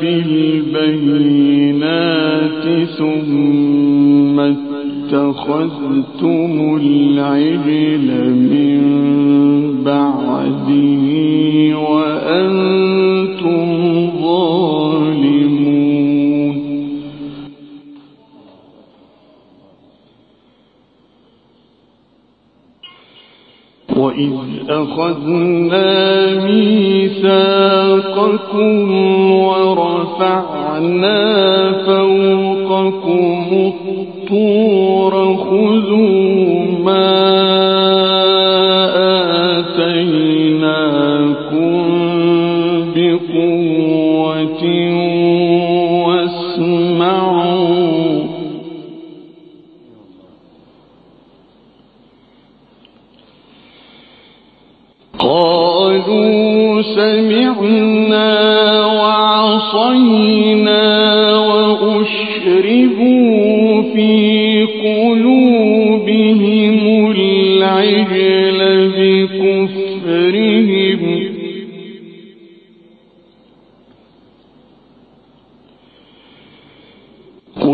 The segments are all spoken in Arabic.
بالبينات ثم اتخذتم العجل من بعده وأنتم ظالمون. وإذ أخذنا ميثاقكم ورفعنا فوقكم الطور خذوا ما آتيناكم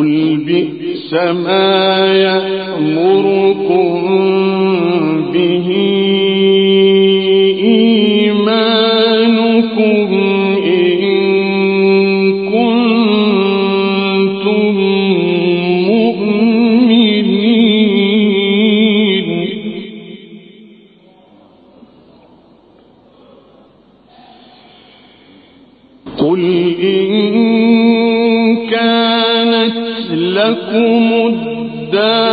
قل بئس ما يأمركم به الدار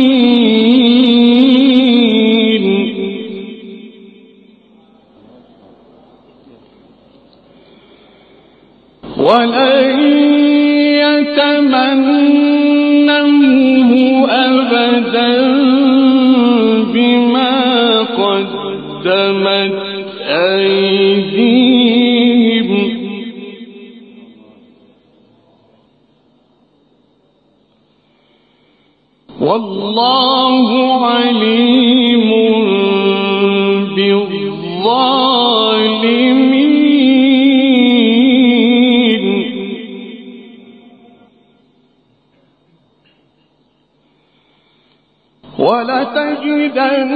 ولتجدنهم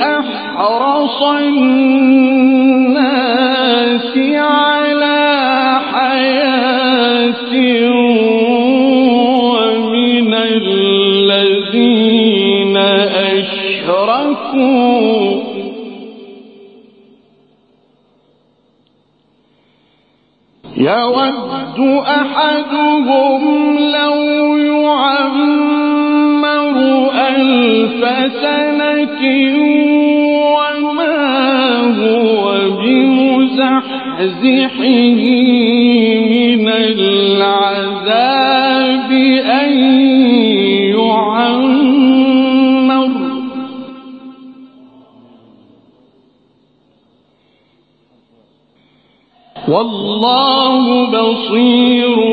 أحرص الناس على حياة ومن الذين أشركوا. يود أحدهم لو يعمر ألف سنة وما هو بمزحزحه من العذاب أن يعمر. والله بصير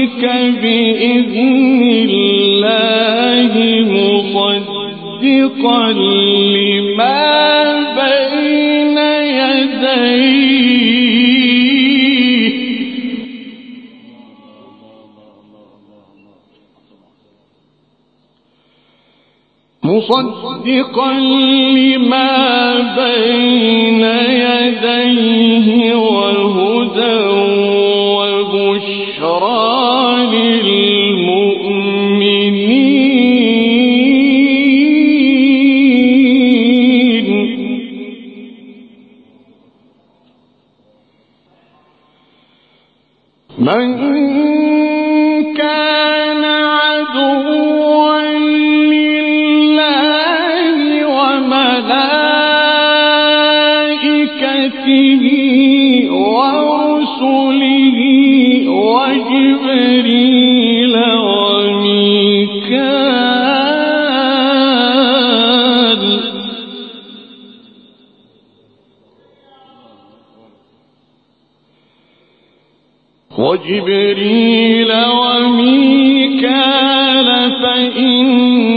قلبك بإذن الله بين يديه. مصدقا لما بين يديه وهدى من كان عدوا لله وملائكته وجبريل وميكال فإن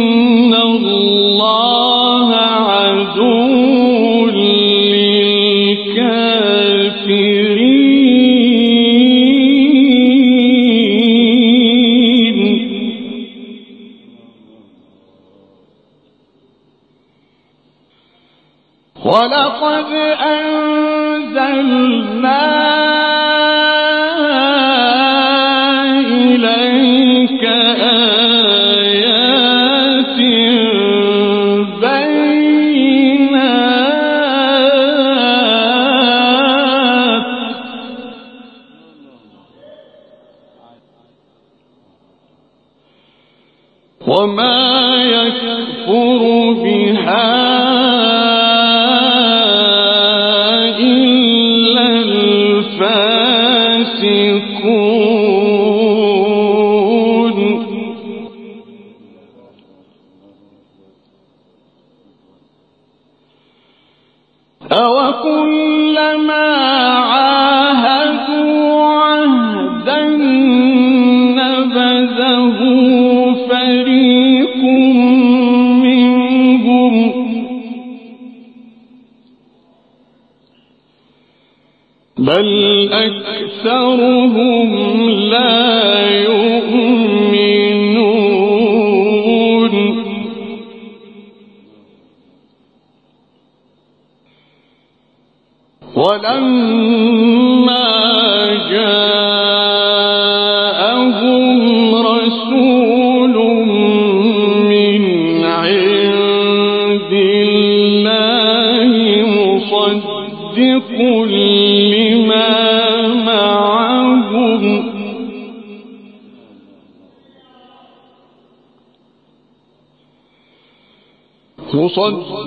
أوكلما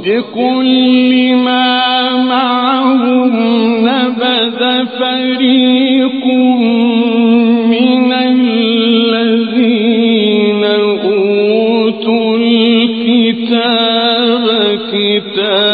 مصدق لما معهم نبذ فريق من الذين أوتوا الكتاب كتاب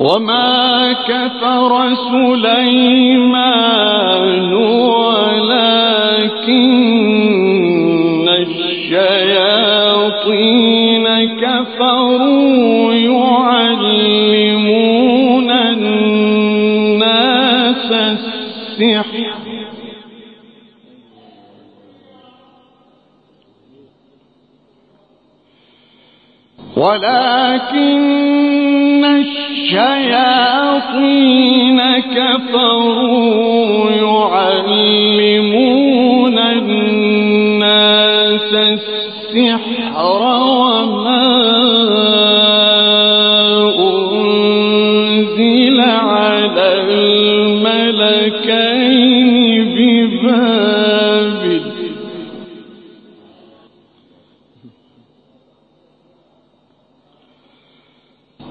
وما كفر سليمان ولكن الشياطين كفروا يعلمون الناس السحر ولكن الشياطين كفروا يعلمون الناس السحر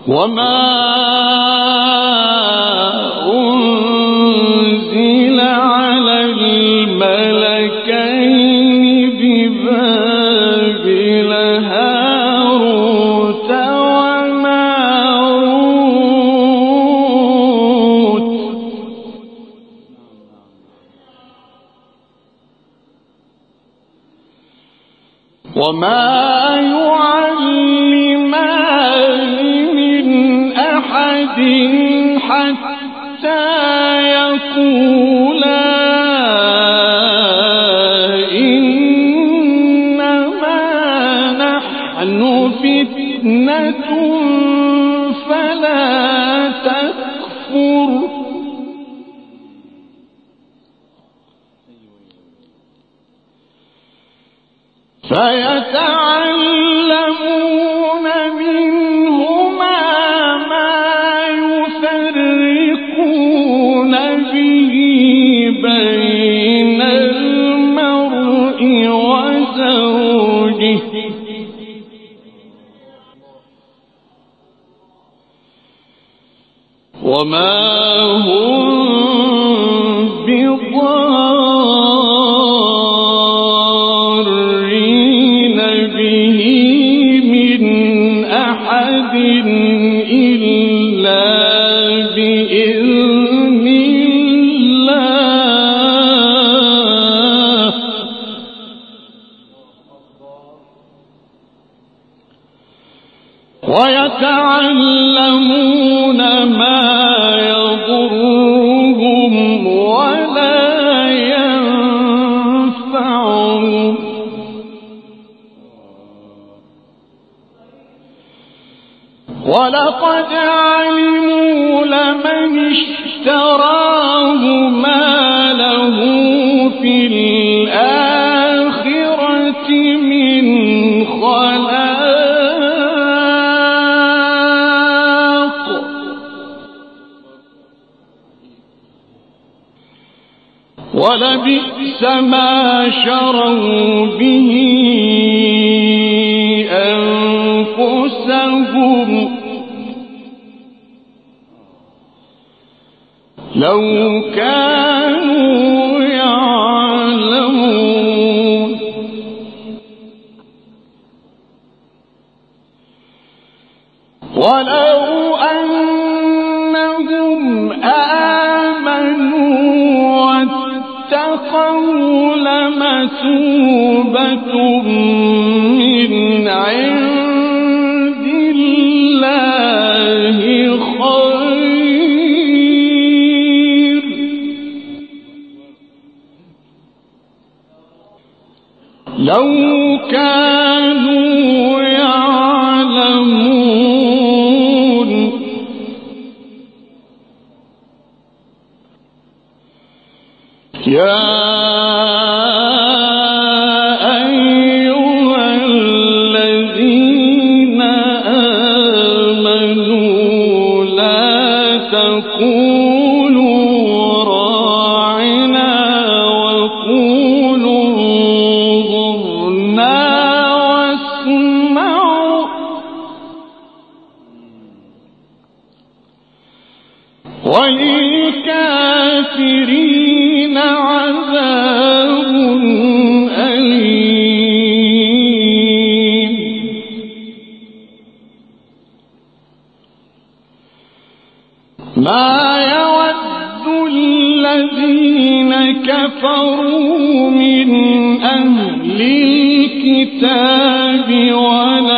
وما فتنة وما هم اشتراه ما له في الآخرة من خلاق. ولبئس ما شروا به أنفسهم. لو كانوا يعلمون. ولو أنهم آمنوا واتقوا لمثوبة لا كفروا من أهل الكتاب ولا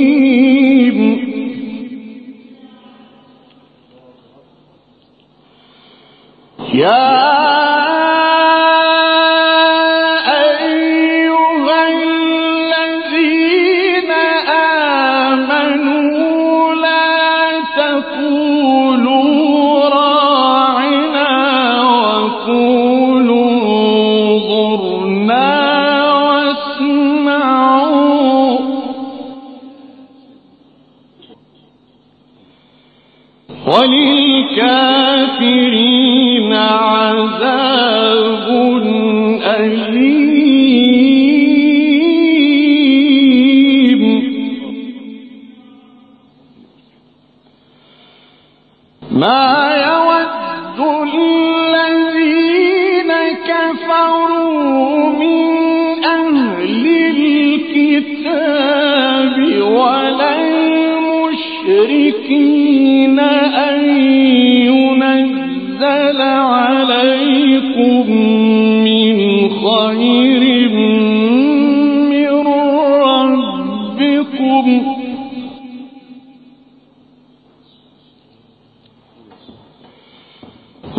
Yeah.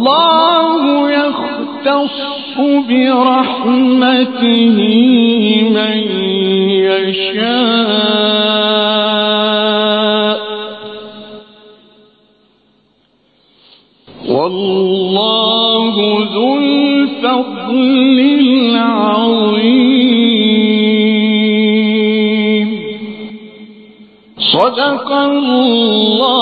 والله يختص برحمته من يشاء. والله ذو الفضل العظيم. صدق الله